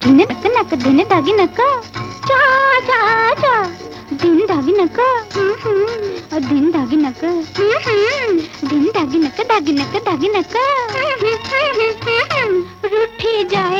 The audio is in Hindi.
नक नक दिन दागी नका। चा चा चा। दिन दागी नका। और दिन दागी नका। दिन हम्म, हम्म। दागी नका दागी नका दागी नका। रूठे जाए।